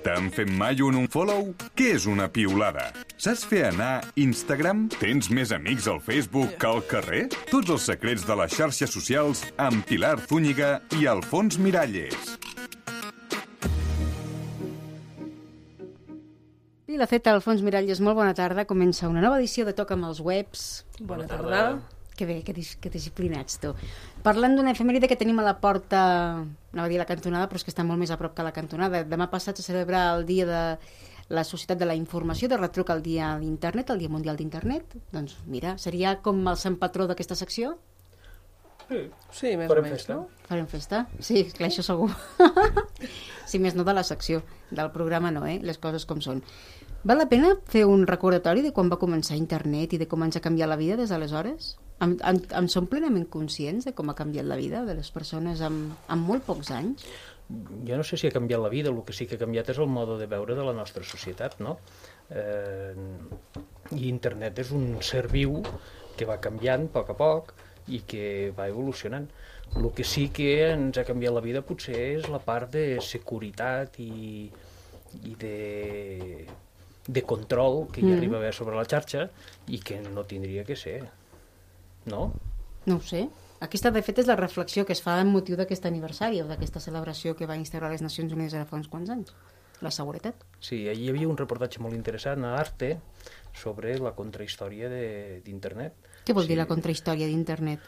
T'han fet mai un unfollow? Què és una piulada? Saps fer anar Instagram? Tens més amics al Facebook que al carrer? Tots els secrets de les xarxes socials amb Pilar Zúñiga i Alfons Miralles. I la feta, Alfons Miralles, molt bona tarda. Comença una nova edició de Toca amb els webs. Bona tarda. Que bé, que, dis que disciplinats, tu. Parlant d'una efemèride que tenim a la porta, anava a dir la cantonada, però és que està molt més a prop que la cantonada. Demà passat se celebra el dia de la Societat de la Informació, de retruc al dia d'Internet, el Dia Mundial d'Internet. Doncs mira, seria com el sant patró d'aquesta secció? Sí, més Farem o menys, festa. no? Farem festa? Sí, clar, això segur. si més no de la secció, del programa no, eh? Les coses com són. Val la pena fer un recordatori de quan va començar internet i de com ens ha canviat la vida des d'aleshores? En, en, en som plenament conscients de com ha canviat la vida de les persones en, en molt pocs anys? Jo no sé si ha canviat la vida, el que sí que ha canviat és el mode de veure de la nostra societat, no? Eh, I internet és un ser viu que va canviant a poc a poc i que va evolucionant. El que sí que ens ha canviat la vida potser és la part de securitat i, i de, de control que hi Mm. arriba a haver sobre la xarxa i que no tindria que ser. No? No ho sé. Aquesta, de fet, és la reflexió que es fa en motiu d'aquest aniversari o d'aquesta celebració que va instaurar les Nacions Unides ara fa uns quants anys. La seguretat. Sí, allí hi havia un reportatge molt interessant a Arte sobre la contrahistòria de- d'internet. Què vol Sí. dir la contrahistòria d'internet?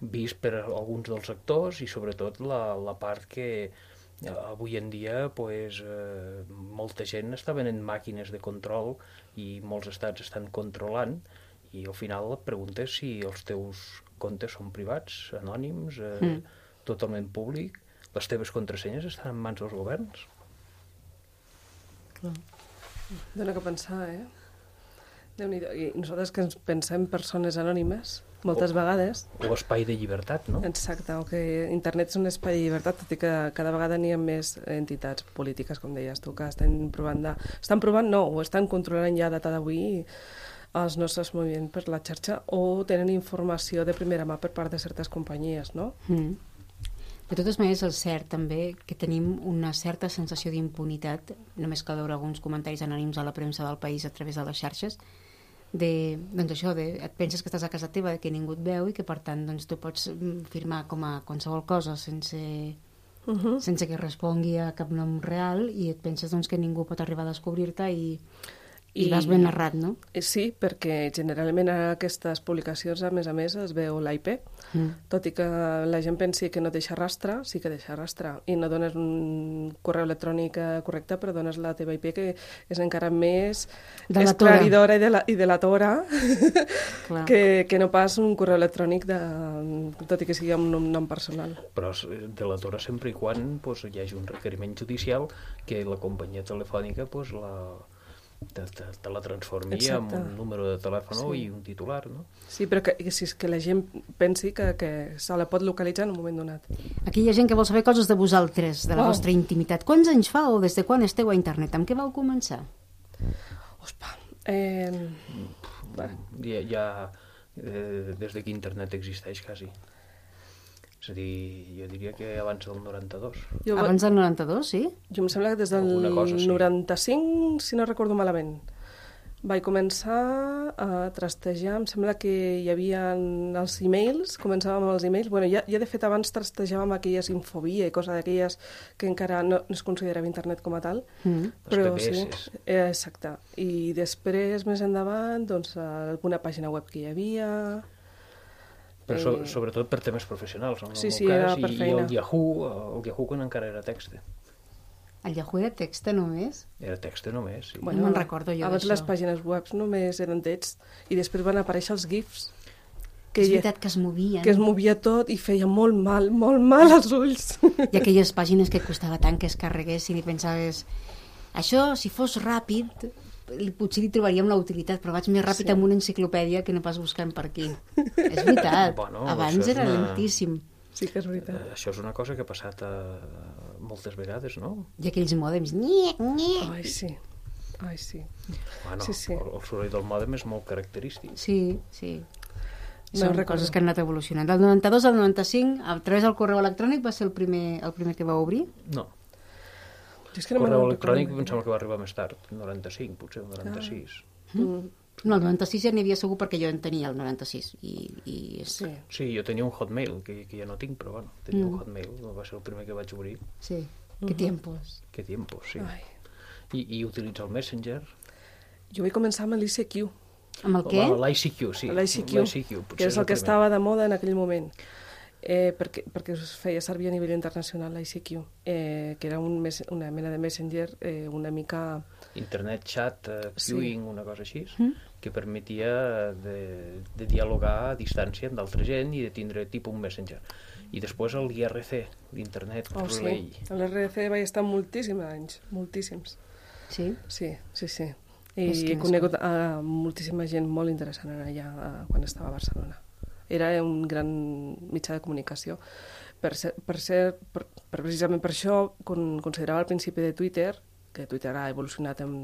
Vist per alguns dels actors i sobretot la, la part que avui en dia pues, eh, molta gent està venent màquines de control i molts estats estan controlant i al final et preguntes si els teus comptes són privats, anònims, eh, Mm. totalment públic, les teves contrasenyes estan en mans dels governs. Dóna que pensar, eh? déu nhi I nosaltres que ens pensem persones anònimes, moltes vegades, O espai de llibertat, no? exacte, o que internet és un espai de llibertat, tot i que cada vegada n'hi ha més entitats polítiques, com deies tu, que estan provant de... Estan provant, no, o estan controlant ja a data d'avui els nostres moviments per la xarxa o tenen informació de primera mà per part de certes companyies, no? Mm. De totes maneres, el cert també que tenim una certa sensació d'impunitat, només cal veure alguns comentaris anònims a la premsa del país a través de les xarxes, de, doncs això, de, et penses que estàs a casa teva, de que ningú et veu i que per tant doncs, tu pots mm, firmar com a qualsevol cosa sense, Uh -huh. sense que respongui a cap nom real i et penses doncs, que ningú pot arribar a descobrir-te i, i, I- vas ben narrat, no? Sí, perquè generalment a aquestes publicacions, a més a més, es veu l'IP, Mm. tot i que la gent pensi que no deixa rastre, sí que deixa rastre, i no dones un correu electrònic eh, correcte, però dones la teva IP, que és encara més Delatora. esclaridora i, de la, i delatora Clar. que, que no pas un correu electrònic, de, tot i que sigui amb un nom personal. però és delatora sempre i quan pues, hi hagi un requeriment judicial que la companyia telefònica pues, la, te, te, te la transformi Exacte. en un número de telèfon Sí. i un titular, no? Sí, però que, si és que la gent pensi que, que se la pot localitzar en un moment donat. Aquí hi ha gent que vol saber coses de vosaltres, de la Uau. vostra intimitat. Quants anys fa o des de quan esteu a internet? Amb què vau començar? Ospa, eh, Va. Ja, ja eh, des de que internet existeix, quasi. És a dir, jo diria que abans del 92. jo, Abans del 92, sí? Jo em sembla que des del cosa, sí. 95, si no recordo malament, vaig començar a trastejar, em sembla que hi havia els e-mails, començàvem amb els e-mails, bueno, ja, ja de fet abans trastejàvem aquelles infobia i coses d'aquelles que encara no, no es considerava internet com a tal, Mm. però sí, eh, exacte. I després, més endavant, doncs, alguna pàgina web que hi havia... Però so, Eh, sobretot per temes professionals, en el Sí, meu sí, cas, era per i, i el Yahoo, el Yahoo quan encara era text. El Yahoo era texta només? Era text només, sí. No me'n recordo jo Abans les pàgines web només eren text i després van aparèixer els GIFs. Que és veritat que es movien. que es movia tot i feia molt mal, molt mal als ulls. I aquelles pàgines que costava tant que es carreguessin i pensaves això, si fos ràpid, potser li trobaríem la utilitat, però vaig més ràpid Sí. amb una enciclopèdia que no pas buscant per aquí. és veritat, Bueno, abans era una- lentíssim. Sí que és veritat. Eh, això és una cosa que ha passat eh, moltes vegades, no? I aquells mòdems, nye, nye. Ai, sí. Ai, sí. Bueno, Sí, sí. El, el soroll del mòdem és molt característic. Sí, sí. No Són recordo. coses que han anat evolucionant. Del 92 al 95, a través del correu electrònic va ser el primer, el primer que va obrir. No, És que no correu electrònic em sembla que va arribar més tard, 95, potser el 96. Mm, No, el 96 ja n'hi havia segur perquè jo en tenia el 96 i, i és... sí. Sí, jo tenia un Hotmail, que, que ja no tinc, però bueno, tenia un Hotmail, va ser el primer que vaig obrir. sí. Que tiempos. Que tiempo, sí. Ai. I, I utilitza el Messenger. Jo vaig començar amb l'ICQ, Amb el què? L'ICQ, sí. l'ICQ, que és el que primer. estava de moda en aquell moment. Eh, perquè, perquè es feia servir a nivell internacional l'ICQ, eh, que era un mes, una mena de messenger eh, una mica... Internet chat, eh, Sí. queuing, una cosa així, que permetia de, de dialogar a distància amb d'altra gent i de tindre tipus un messenger. I després el IRC, l'Internet Oh, sí. Relay. A l'RC vaig estar moltíssims anys, moltíssims. Sí. Sí, sí, sí. I he conegut a moltíssima gent molt interessant allà eh, quan estava a Barcelona. Era un gran mitjà de comunicació. Per, ser, per, ser, per, per precisament per això con, considerava al principi de Twitter que Twitter ha evolucionat en,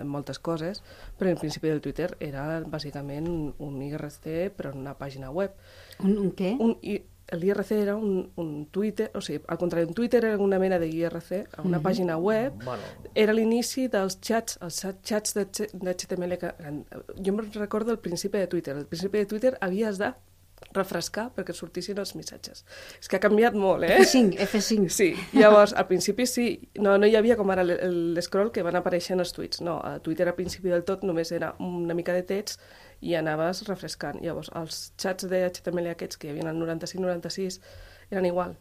en moltes coses, però el principi del Twitter era bàsicament un, un IRC però en una pàgina web. Un, un què? Un, i l'IRC era un, un Twitter, o sigui, al contrari, un Twitter era una mena de IRC, a una pàgina web, Bueno, era l'inici dels xats, els xats de- d'HTML. que- Jo em recordo el principi de Twitter. Al principi de Twitter havies de refrescar perquè sortissin els missatges. És que ha canviat molt, eh? F5, F5. Sí, llavors, al principi sí, no, no hi havia com ara l'escroll que van apareixent els tuits, no, a Twitter al principi del tot només era una mica de text i anaves refrescant. Llavors, els xats de HTML aquests que hi havia al 95-96 eren igual.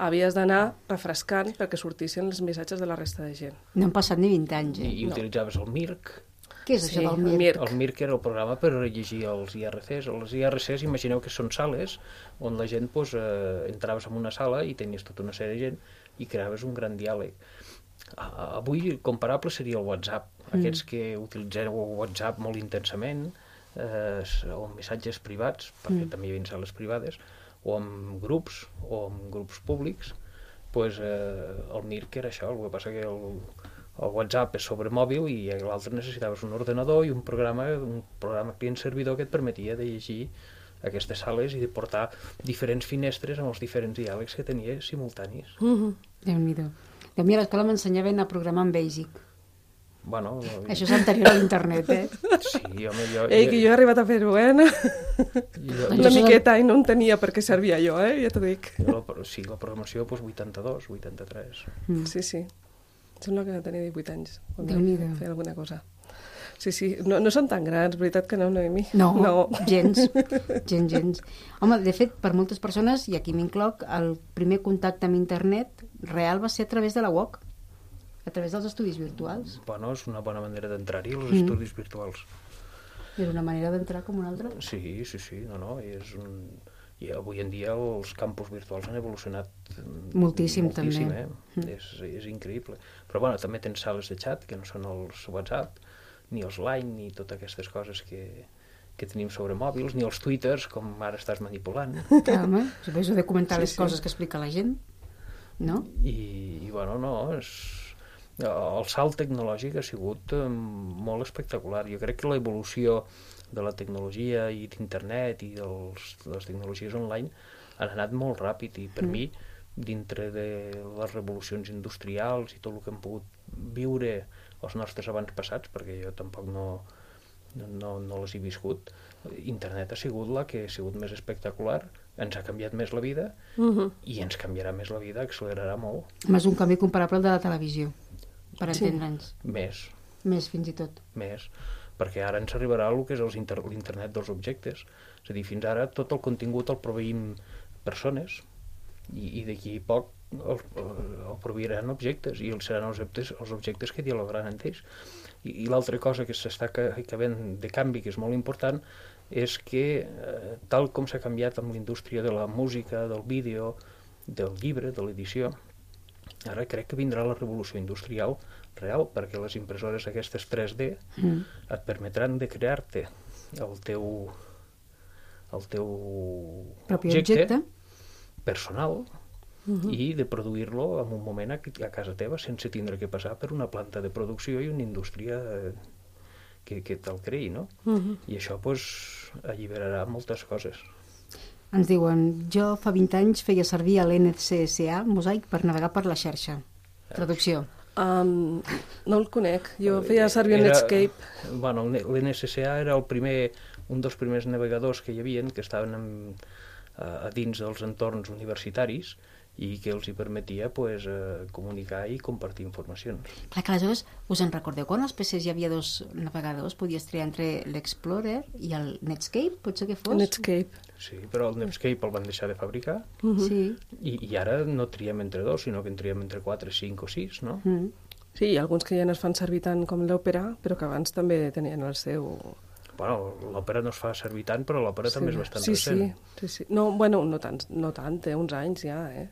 Havies d'anar refrescant perquè sortissin els missatges de la resta de gent. No han passat ni 20 anys, i, eh? i utilitzaves el MIRC. Què és Sí, això del el MIR? MIR. El MIRC era el programa per llegir els IRCs. Els IRCs, imagineu que són sales on la gent pues, eh, entraves en una sala i tenies tota una sèrie de gent i creaves un gran diàleg. A- Avui comparable seria el WhatsApp. Aquests que utilitzeu WhatsApp molt intensament, eh, o amb missatges privats, perquè també hi havia sales privades, o amb grups, o amb grups públics, pues, eh, el MIRC era això, el que passa que el, el WhatsApp és sobre mòbil i l'altre necessitaves un ordenador i un programa, un programa client-servidor que et permetia de llegir aquestes sales i de portar diferents finestres amb els diferents diàlegs que tenia simultanis. Mm Déu-n'hi-do. A mi a l'escola m'ensenyaven a programar en Basic. Bueno, Això és anterior a l'internet, eh? sí, home, jo... Ei, que jo he arribat a fer-ho, eh? No? jo, Una això és- miqueta i no entenia per què servia jo, eh? Ja t'ho dic. jo la, sí, la programació, doncs 82, 83. Mm. Sí, sí. Sembla que tenia 18 anys quan vaig Déu-n'hi-do. fer alguna cosa. Sí, sí. No, no són tan grans, veritat que no, Noemi? No, no. gens, gens, gens. Home, de fet, per moltes persones, i aquí m'incloc, el primer contacte amb internet real va ser a través de la UOC, a través dels estudis virtuals. Bueno, és una bona manera d'entrar-hi als Mm. estudis virtuals. Era una manera d'entrar com una altra. Sí, sí, sí, no, no, és un... I avui en dia els campus virtuals han evolucionat mm, Moltíssim, moltíssim també. Eh? És, és increïble. Però bueno, també tens sales de xat, que no són els WhatsApp, ni els Line, ni totes aquestes coses que, que tenim sobre mòbils, ni els Twitters, com ara estàs manipulant. Clar, home, de comentar Sí, les sí. coses que explica la gent, no? I, i bueno, no, és... El salt tecnològic ha sigut eh, molt espectacular. Jo crec que l'evolució de la tecnologia i d'internet i dels, de les tecnologies online han anat molt ràpid i per mm. mi, dintre de les revolucions industrials i tot el que hem pogut viure els nostres abans passats, perquè jo tampoc no, no, no les he viscut, internet ha sigut la que ha sigut més espectacular, ens ha canviat més la vida Uh -huh. i ens canviarà més la vida, accelerarà molt, és un canvi comparable al de la televisió, per Sí. entendre'ns. més, Més, fins i tot. més, perquè ara ens arribarà el que és l'internet dels objectes. És a dir, fins ara tot el contingut el proveïm persones i, i d'aquí a poc el, el proveiran objectes i els seran els objectes, els objectes que dialogaran entre ells. I, i l'altra cosa que s'està ca- acabant de canvi, que és molt important, és que eh, tal com s'ha canviat amb la indústria de la música, del vídeo, del llibre, de l'edició, ara crec que vindrà la revolució industrial real, perquè les impressores aquestes 3D Mm. et permetran de crear-te el teu el teu Propi objecte. personal uh -huh. i de produir-lo en un moment a, a casa teva sense tindre que passar per una planta de producció i una indústria eh, que, que te'l creï, no? Uh -huh. I això, pues, alliberarà moltes coses. Ens diuen, jo fa 20 anys feia servir l'NCSA Mosaic per navegar per la xarxa. Traducció. Um, no el conec, jo feia servir el Era- Netscape. Bueno, l'NSCA era el primer, un dels primers navegadors que hi havien, que estaven en, a, a dins dels entorns universitaris i que els hi permetia pues, eh, comunicar i compartir informacions. Clar que aleshores us en recordeu quan als PCs hi havia dos navegadors podies triar entre l'Explorer i el Netscape, potser que fos? Netscape. Sí, però el Netscape el van deixar de fabricar Sí. i, i ara no triem entre dos, sinó que en triem entre 4, 5 o 6, no? Mm. Sí, hi ha alguns que ja no es fan servir tant com l'òpera, però que abans també tenien el seu... Bueno, l'òpera no es fa servir tant, però l'òpera també és bastant sí, recent. Sí, sí, sí. No, bueno, no tant, no tant, té uns anys ja, eh?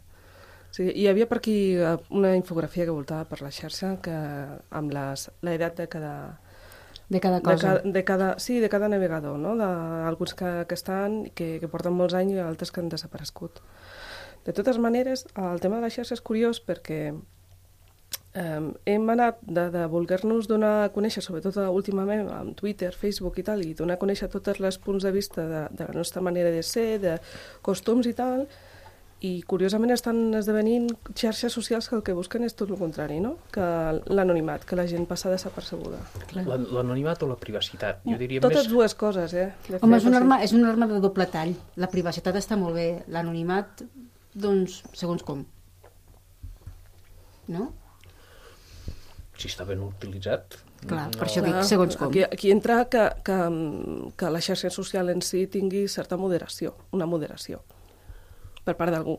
Sí, hi havia per aquí eh, una infografia que voltava per la xarxa que amb les, la edat de cada, De cada de, cosa. cada, de cada, sí, de cada navegador, no? De, alguns que, que estan, que, que porten molts anys i altres que han desaparegut. De totes maneres, el tema de la xarxa és curiós perquè eh, hem anat de, de voler-nos donar a conèixer, sobretot últimament amb Twitter, Facebook i tal, i donar a conèixer tots els punts de vista de, de la nostra manera de ser, de costums i tal, i curiosament estan esdevenint xarxes socials que el que busquen és tot el contrari, no? Que l'anonimat, que la gent passa desapercebuda. La- L'anonimat o la privacitat? Jo diria Totes més... dues coses, eh? De Home, és una, arma, és una arma de doble tall. La privacitat està molt bé, l'anonimat, doncs, segons com. No? Si està ben utilitzat. Clar, per això dic, Clar, segons com. Aquí, aquí entra que, que, que la xarxa social en si tingui certa moderació, una moderació, per part d'algú.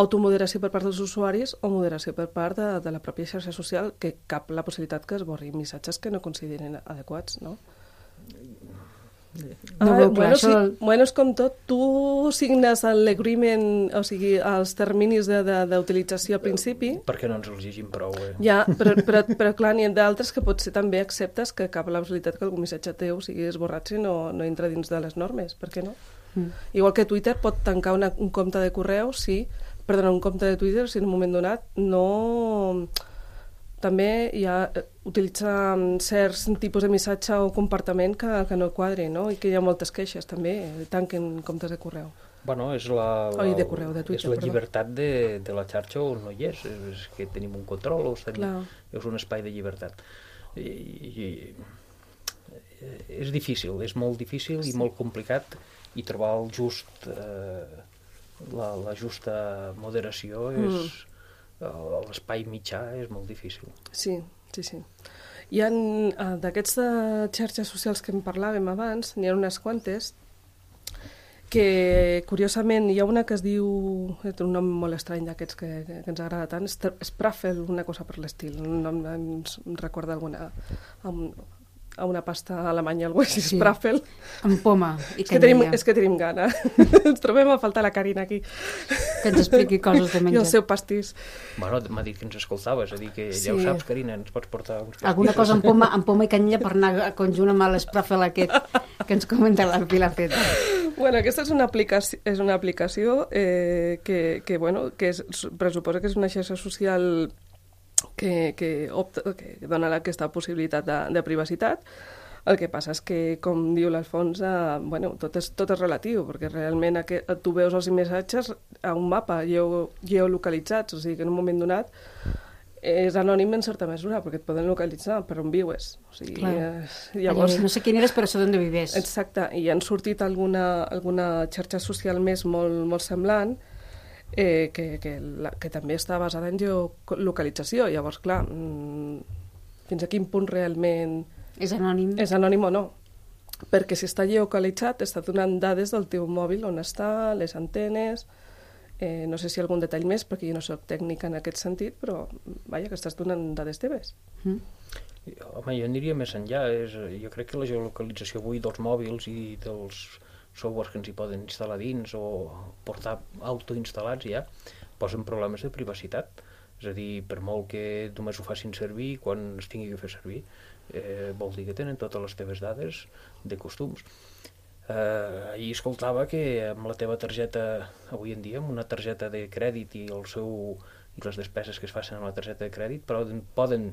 Automoderació per part dels usuaris o moderació per part de, de la pròpia xarxa social, que cap la possibilitat que es borrin missatges que no considerin adequats, no? No clar, bueno, això del- sí, bueno, és com tot, tu signes l'agreement, o sigui, els terminis de- de- d'utilització al principi, Perquè no ens els llegim prou, eh? ja, però, però, però clar, n'hi ha d'altres que potser també acceptes que cap la possibilitat que algun missatge teu sigui esborrat si no, no entra dins de les normes, per què no? Mm. Igual que Twitter pot tancar una, un compte de correu si, perdona, un compte de Twitter si en un moment donat no... També hi ha, eh, utilitza mm, certs tipus de missatge o comportament que, que no quadri, no? I que hi ha moltes queixes també, eh, tanquen comptes de correu. Bueno, és la, la, Ai, de correu, de Twitter, és la perdó. llibertat de, de la xarxa on no hi és. És, és que tenim un control, o tenim, Clar. és un espai de llibertat. I, i, és difícil, és molt difícil i molt complicat i trobar el just, eh, la, la justa moderació és... Mm. L'espai mitjà és molt difícil. Sí, sí, sí. Hi ha eh, d'aquests de xarxes socials que en parlàvem abans, n'hi ha unes quantes que curiosament hi ha una que es diu, té un nom molt estrany d'aquests que, que, que ens agrada tant, Spraffel, una cosa per l'estil, un nom ens recorda alguna, a una pasta alemanya, algú així, Sí. Spraffel. Amb poma i És que, tenim, és que tenim gana. ens trobem a faltar la Carina aquí. Que ens expliqui coses de I menjar. el seu pastís. Bueno, m'ha dit que ens escoltava, és a dir, que ja Sí. ho saps, Carina, ens pots portar uns Alguna cosa amb poma, amb poma i canyella per anar a conjunt amb l'esprafel aquest que ens comenta la Pilar Feta. Bueno, aquesta és una aplicació, és una aplicació eh, que, que, bueno, que és, pressuposa que és una xarxa social que, que, opta, que dona aquesta possibilitat de, de privacitat. El que passa és que, com diu l'Alfons, eh, bueno, tot, és, tot és relatiu, perquè realment aquest, tu veus els missatges a un mapa geo, geolocalitzats, o sigui que en un moment donat és anònim en certa mesura, perquè et poden localitzar per on viues. O sigui, Clar. eh, llavors, No sé quién eres, però sé d'on vives. Exacte, i han sortit alguna, alguna xarxa social més molt, molt semblant eh, que, que, la, que també està basada en geolocalització. Llavors, clar, mm, fins a quin punt realment És anònim. és anònim o no? Perquè si està geolocalitzat, està donant dades del teu mòbil, on està, les antenes... Eh, no sé si algun detall més, perquè jo no sóc tècnica en aquest sentit, però vaja, que estàs donant dades teves. Mm. Home, jo aniria més enllà. És, jo crec que la geolocalització avui dels mòbils i dels softwares que ens hi poden instal·lar dins o portar autoinstal·lats ja, posen problemes de privacitat. És a dir, per molt que només ho facin servir quan es tingui que fer servir, eh, vol dir que tenen totes les teves dades de costums. Eh, ahir escoltava que amb la teva targeta, avui en dia, amb una targeta de crèdit i el seu i les despeses que es facin amb la targeta de crèdit, però poden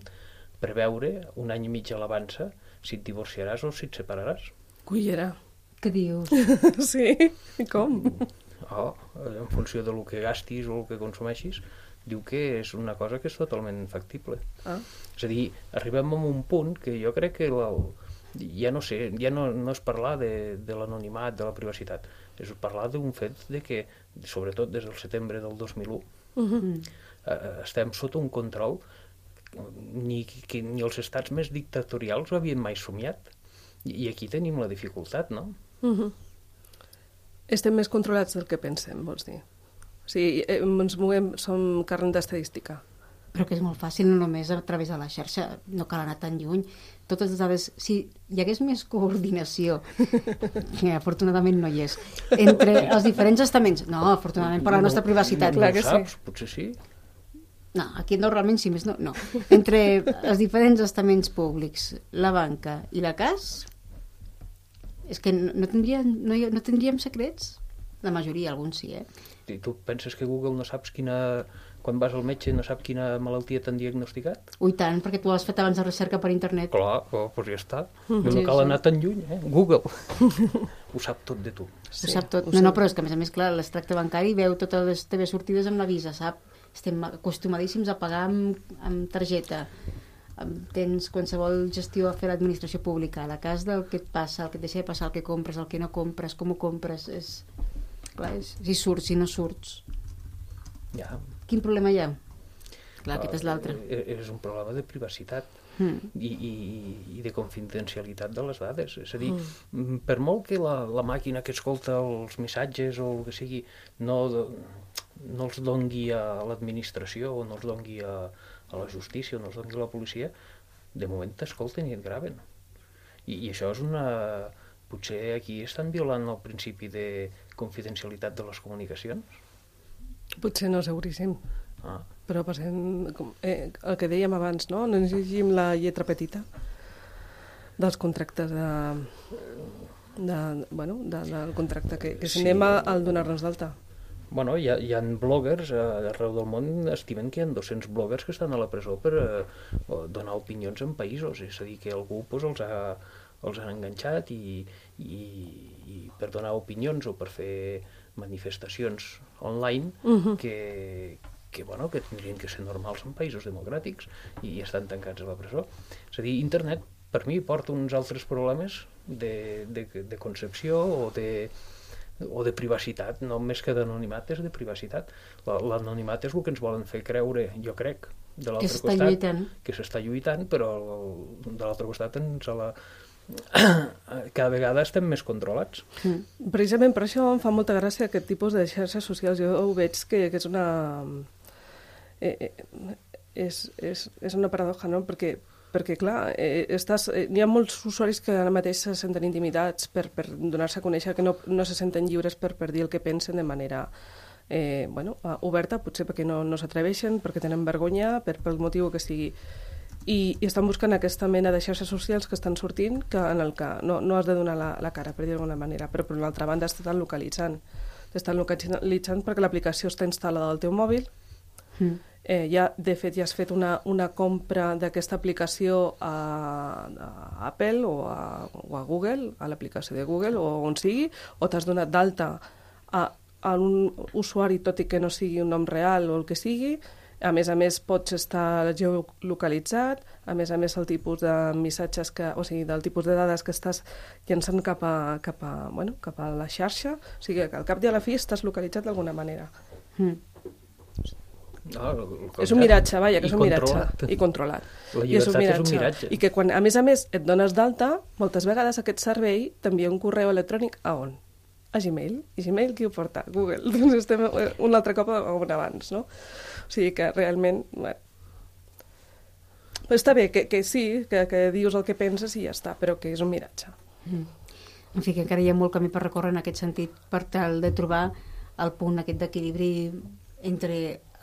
preveure un any i mig a l'avança si et divorciaràs o si et separaràs. Cullera. Què dius? sí? I com? O, eh, en funció del que gastis o el que consumeixis, diu que és una cosa que és totalment factible. Ah. És a dir, arribem a un punt que jo crec que la, ja no sé, ja no, no és parlar de, de l'anonimat, de la privacitat, és parlar d'un fet de que, sobretot des del setembre del 2001, uh -huh. eh, estem sota un control ni, que, ni els estats més dictatorials ho havien mai somiat. I, I aquí tenim la dificultat, no? Uh -huh. Estem més controlats del que pensem, vols dir? O sigui, eh, ens movem, som carn d'estadística. Però que és molt fàcil, no només a través de la xarxa, no cal anar tan lluny. Totes les dades, si hi hagués més coordinació, que afortunadament no hi és, entre els diferents estaments, no, afortunadament per la nostra privacitat, No, no que ho sí. saps, potser sí. No, aquí no, realment, si més no, no. Entre els diferents estaments públics, la banca i la CAS, és que no, no, tindríem, no, hi- no tindríem secrets? La majoria, alguns sí, eh? I tu penses que Google no saps quina... Quan vas al metge no sap quina malaltia t'han diagnosticat? Ui, tant, perquè tu has fet abans de recerca per internet. Clar, oh, doncs ja està. No Sí, cal sí. anar tan lluny, eh? Google. Ho sap tot de tu. Sí, ho sap tot. ho No, no, sé. però és que, a més a més, clar, l'extracte bancari veu totes les teves sortides amb la Visa, sap? Estem acostumadíssims a pagar amb, amb targeta. Tens qualsevol gestió a fer l'administració pública. La cas del que et passa, el que et deixa de passar, el que compres, el que no compres, com ho compres, és... Clar, és, si surts, si no surts. Ja. Quin problema hi ha? Clar, aquest és l'altre. Eh, És un problema de privacitat Mm. i, i, i de confidencialitat de les dades. És a dir, mm. per molt que la, la màquina que escolta els missatges o el que sigui no, no els dongui a l'administració o no els dongui a, a la justícia o no els dongui a la policia, de moment t'escolten i et graven. I, I això és una... Potser aquí estan violant el principi de confidencialitat de les comunicacions. Potser no, seguríssim. Ah. Però passem, com, eh, el que dèiem abans, no? No ens llegim la lletra petita dels contractes de, de, bueno, de, del contracte que, que Sí. anem al donar-nos d'alta. Bueno, hi ha, hi ha bloggers eh, arreu del món, estimen que hi ha 200 bloggers que estan a la presó per eh, donar opinions en països, és a dir, que algú pues, els, ha, els ha enganxat i, i, i per donar opinions o per fer manifestacions online uh -huh. que, que, bueno, que tindrien que ser normals en països democràtics i, estan tancats a la presó. És a dir, internet per mi porta uns altres problemes de, de, de concepció o de, o de privacitat, no més que d'anonimat, és de privacitat. La- L'anonimat és el que ens volen fer creure, jo crec, de l'altre s'està costat, lluitant. que s'està lluitant, però el- de l'altre costat ens a la... cada vegada estem més controlats. Mm. Precisament per això em fa molta gràcia aquest tipus de xarxes socials. Jo ho veig que, que és una... Eh, eh, és, és, és una paradoja, no? Perquè, perquè clar, eh, estàs, eh, hi ha molts usuaris que ara mateix se senten intimidats per, per donar-se a conèixer, que no, no se senten lliures per, per dir el que pensen de manera eh, bueno, oberta, potser perquè no, no s'atreveixen, perquè tenen vergonya, per, pel motiu que sigui. I, i estan buscant aquesta mena de xarxes socials que estan sortint que en el que no, no has de donar la, la cara, per dir d'alguna manera, però per una altra banda estan localitzant. T'estan localitzant perquè l'aplicació està instal·lada al teu mòbil, Mm. eh, ja, de fet, ja has fet una, una compra d'aquesta aplicació a, a Apple o a, o a Google, a l'aplicació de Google o on sigui, o t'has donat d'alta a, a un usuari, tot i que no sigui un nom real o el que sigui, a més a més pots estar geolocalitzat, a més a més el tipus de missatges que, o sigui, del tipus de dades que estàs llançant cap a, cap a, bueno, cap a la xarxa, o sigui que al cap i a la fi estàs localitzat d'alguna manera. Mm. No, És un miratge, vaja, que és un miratge. I controlat. La I és un llibertat és un miratge. miratge. I que quan, a més a més, et dones d'alta, moltes vegades aquest servei t'envia un correu electrònic a on? A Gmail. I Gmail qui ho porta? Google. Doncs estem un altre cop on abans, no? O sigui que realment... Bueno, però està bé, que, que sí, que, que dius el que penses i ja està, però que és un miratge. En fi, que encara hi ha molt camí per recórrer en aquest sentit per tal de trobar el punt aquest d'equilibri entre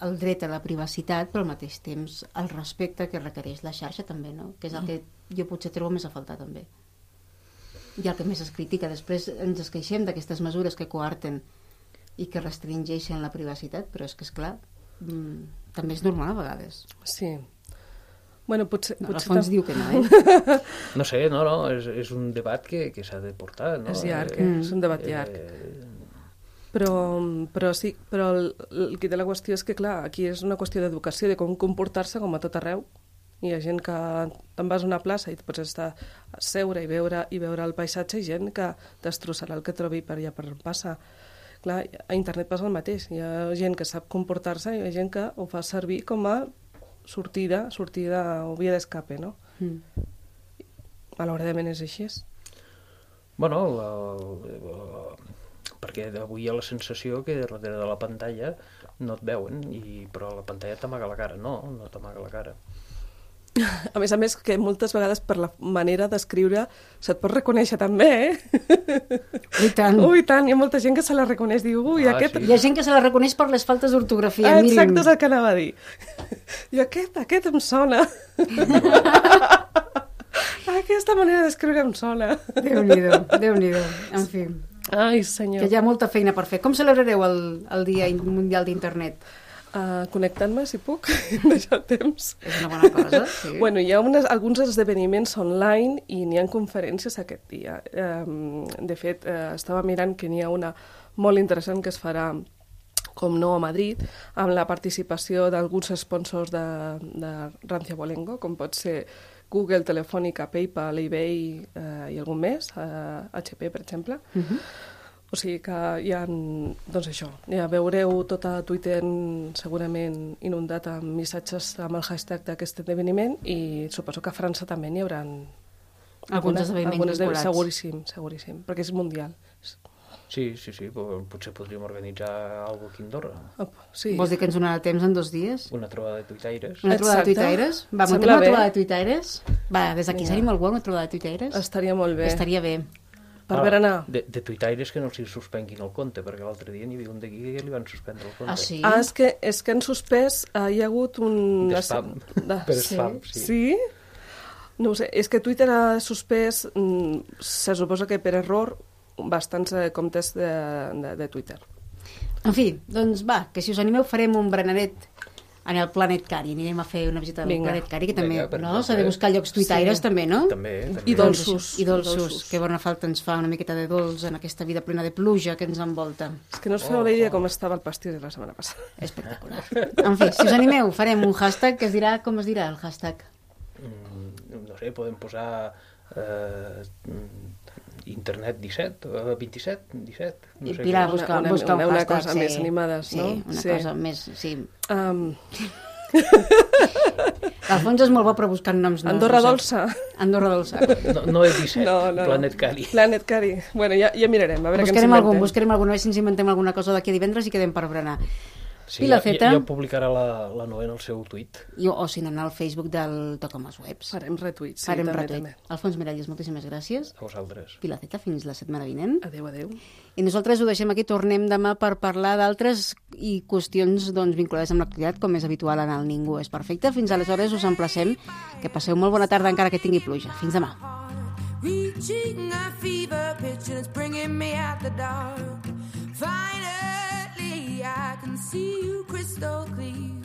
el dret a la privacitat, però al mateix temps el respecte que requereix la xarxa també, no? Que és el que jo potser trobo més a faltar també. I el que més es critica. Després ens es queixem d'aquestes mesures que coarten i que restringeixen la privacitat, però és que, és clar, mm, també és normal a vegades. Sí. Bueno, potser... No, potser Alfons diu que no, eh? No sé, no, no, és, és un debat que, que s'ha de portar, no? És llarg, Eh, eh? és un debat llarg. Eh, Però, però sí, però el, el que té la qüestió és que, clar, aquí és una qüestió d'educació, de com comportar-se com a tot arreu. Hi ha gent que te'n vas a una plaça i et pots estar a seure i veure, i veure el paisatge i gent que destrossarà el que trobi per allà per on passa. Clar, a internet passa el mateix. Hi ha gent que sap comportar-se i hi ha gent que ho fa servir com a sortida, sortida o via d'escape, no? Mm. Malauradament és així. Bueno, el, el, perquè avui hi ha la sensació que darrere de la pantalla no et veuen, i, però la pantalla t'amaga la cara. No, no t'amaga la cara. A més a més, que moltes vegades per la manera d'escriure se't pot reconèixer també, eh? I tant. Ui, tant, hi ha molta gent que se la reconeix, diu, ui, Ah, aquest... sí. Hi ha gent que se la reconeix per les faltes d'ortografia, Ah, mínim. exacte, és el que anava a dir. I aquest, aquest em sona. Aquesta manera d'escriure em sona. Déu-n'hi-do, Déu-n'hi-do. En fi, Ai, senyor. que hi ha molta feina per fer. Com celebrareu el, el Dia Mundial d'Internet? Uh, Connectant-me, si puc, deixar temps. És una bona cosa, sí. Bueno, hi ha unes, alguns esdeveniments online i n'hi ha conferències aquest dia. Um, de fet, uh, estava mirant que n'hi ha una molt interessant que es farà com no a Madrid, amb la participació d'alguns sponsors de, de Rancia Bolengo, com pot ser Google, Telefònica, PayPal, eBay eh, i algun més, eh, HP, per exemple. Uh -huh. O sigui que hi ha, doncs això, ja veureu tota Twitter segurament inundat amb missatges amb el hashtag d'aquest esdeveniment i suposo que a França també n'hi haurà algunes vinculats. seguríssim, seguríssim, perquè és mundial. Sí, sí, sí, potser podríem organitzar alguna aquí a Andorra. Op, sí. Vols dir que ens donarà temps en dos dies? Una trobada de tuitaires. Una trobada de tuitaires? Va, muntem Sembla una trobada de tuitaires? Va, des d'aquí seria molt bo una trobada de tuitaires? Estaria molt bé. Estaria bé. Per berenar. De, de tuitaires que no els suspenguin el compte, perquè l'altre dia n'hi havia un d'aquí que li van suspendre el compte. Ah, sí? Ah, és que, és que han suspès, eh, hi ha hagut un... De spam. De... Per Sí. spam, sí. Sí? No ho sé, és que Twitter ha suspès, mm, se suposa que per error, bastants eh, comptes de, de, de Twitter. En fi, doncs va, que si us animeu farem un berenaret en el Planet Cari. Anirem a fer una visita al Vinga. Planet Cari, que també, Vinga, no? S'ha de buscar llocs tuitaires, Sí. també, no? També, també. I dolços. I dolços, dolços. que bona falta ens fa una miqueta de dolç en aquesta vida plena de pluja que ens envolta. És que no us feu la idea com estava el pastís de la setmana passada. Espectacular. En fi, si us animeu, farem un hashtag que es dirà... Com es dirà el hashtag? Mm, no sé, podem posar eh, internet 17, eh, 27, 17... No I sé Pilar busca, Una- una- busca un una- una hashtag. cosa sí. més animades, sí, no? una Sí. cosa més... Sí. Um, L'Alfons és molt bo per buscar noms nous. Andorra dolça. Andorra dolça. No, no és 17, No, no, no. Planet Cali. Planet Cari. Bueno, ja, ja mirarem, a veure què ens Buscarem algun, inventem. buscarem alguna, a veure si ens inventem alguna cosa d'aquí a divendres i quedem per berenar. Sí, I la ja, feta? ja, ja publicarà la, la Noé en el seu tuit. I, o si no, anar al Facebook del Toca'm els webs. Farem retuits, sí, Farem també, retuit. també. Alfons Miralles, moltíssimes gràcies. A vosaltres. Pilaceta, fins la setmana vinent. Adéu, adéu. I nosaltres ho deixem aquí, tornem demà per parlar d'altres i qüestions doncs, vinculades amb l'actualitat, com és habitual en el Ningú és perfecte. Fins aleshores us emplacem que passeu molt bona tarda encara que tingui pluja. Fins demà. Reaching a fever pitch and it's bringing me out the dark. see you crystal clear.